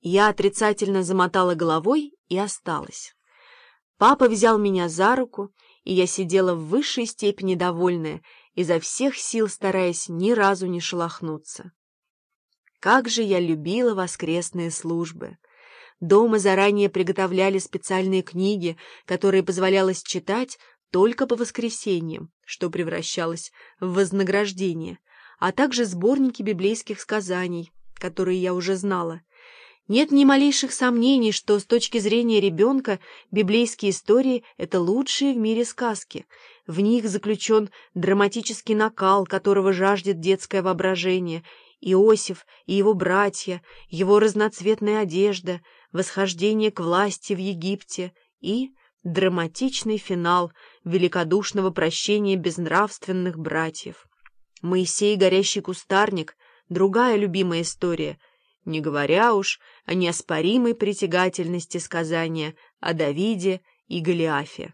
Я отрицательно замотала головой и осталась. Папа взял меня за руку, и я сидела в высшей степени довольная, изо всех сил стараясь ни разу не шелохнуться. Как же я любила воскресные службы! Дома заранее приготовляли специальные книги, которые позволялось читать только по воскресеньям, что превращалось в вознаграждение, а также сборники библейских сказаний, которые я уже знала. Нет ни малейших сомнений, что с точки зрения ребенка библейские истории — это лучшие в мире сказки. В них заключен драматический накал, которого жаждет детское воображение, Иосиф и его братья, его разноцветная одежда — восхождение к власти в Египте и драматичный финал великодушного прощения безнравственных братьев. Моисей горящий кустарник — другая любимая история, не говоря уж о неоспоримой притягательности сказания о Давиде и Голиафе.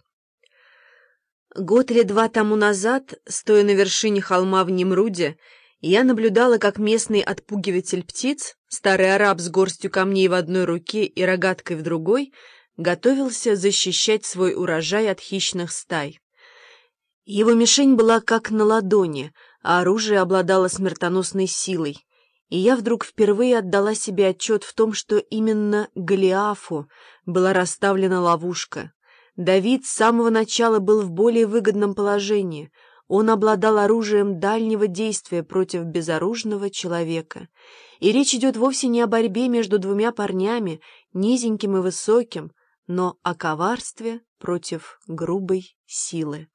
Год или два тому назад, стоя на вершине холма в Немруде, я наблюдала, как местный отпугиватель птиц, старый араб с горстью камней в одной руке и рогаткой в другой, готовился защищать свой урожай от хищных стай. Его мишень была как на ладони, а оружие обладало смертоносной силой, и я вдруг впервые отдала себе отчет в том, что именно Голиафу была расставлена ловушка. Давид с самого начала был в более выгодном положении — он обладал оружием дальнего действия против безоружного человека. И речь идет вовсе не о борьбе между двумя парнями, низеньким и высоким, но о коварстве против грубой силы.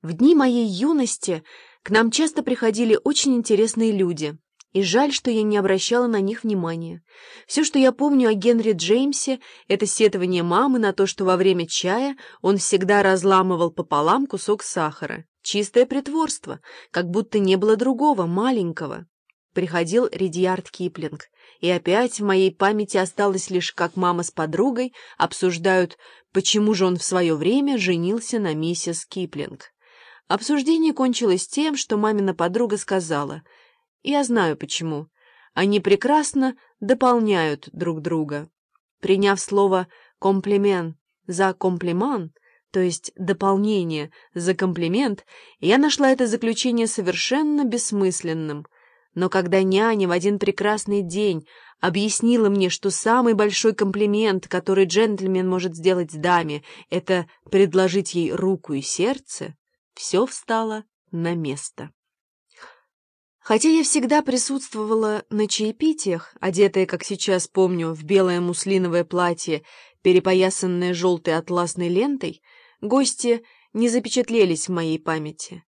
В дни моей юности к нам часто приходили очень интересные люди, и жаль, что я не обращала на них внимания. Все, что я помню о Генри Джеймсе, это сетование мамы на то, что во время чая он всегда разламывал пополам кусок сахара. Чистое притворство, как будто не было другого, маленького. Приходил Ридьярд Киплинг, и опять в моей памяти осталось лишь, как мама с подругой обсуждают, почему же он в свое время женился на миссис Киплинг. Обсуждение кончилось тем, что мамина подруга сказала — я знаю почему. Они прекрасно дополняют друг друга. Приняв слово «комплимент» за «комплиман», то есть дополнение за комплимент, я нашла это заключение совершенно бессмысленным. Но когда няня в один прекрасный день объяснила мне, что самый большой комплимент, который джентльмен может сделать даме, это предложить ей руку и сердце, все встало на место. Хотя я всегда присутствовала на чаепитиях, одетая, как сейчас помню, в белое муслиновое платье, перепоясанное желтой атласной лентой, гости не запечатлелись в моей памяти.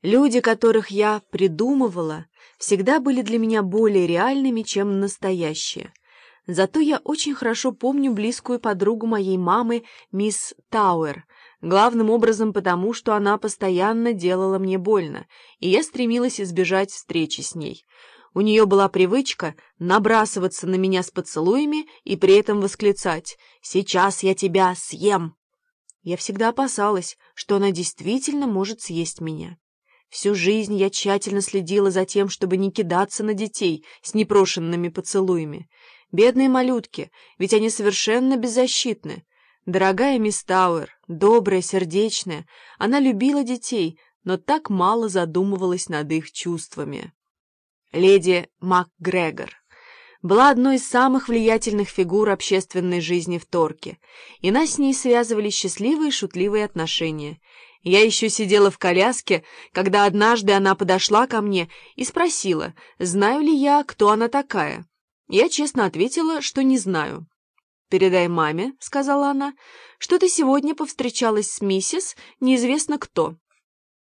Люди, которых я придумывала, всегда были для меня более реальными, чем настоящие. Зато я очень хорошо помню близкую подругу моей мамы, мисс Тауэр, главным образом потому, что она постоянно делала мне больно, и я стремилась избежать встречи с ней. У нее была привычка набрасываться на меня с поцелуями и при этом восклицать «Сейчас я тебя съем!». Я всегда опасалась, что она действительно может съесть меня. Всю жизнь я тщательно следила за тем, чтобы не кидаться на детей с непрошенными поцелуями. Бедные малютки, ведь они совершенно беззащитны. Дорогая мисс Тауэр, добрая, сердечная, она любила детей, но так мало задумывалась над их чувствами. Леди МакГрегор была одной из самых влиятельных фигур общественной жизни в Торке, и нас с ней связывали счастливые шутливые отношения. Я еще сидела в коляске, когда однажды она подошла ко мне и спросила, знаю ли я, кто она такая. Я честно ответила, что не знаю. «Передай маме», — сказала она, — «что ты сегодня повстречалась с миссис, неизвестно кто».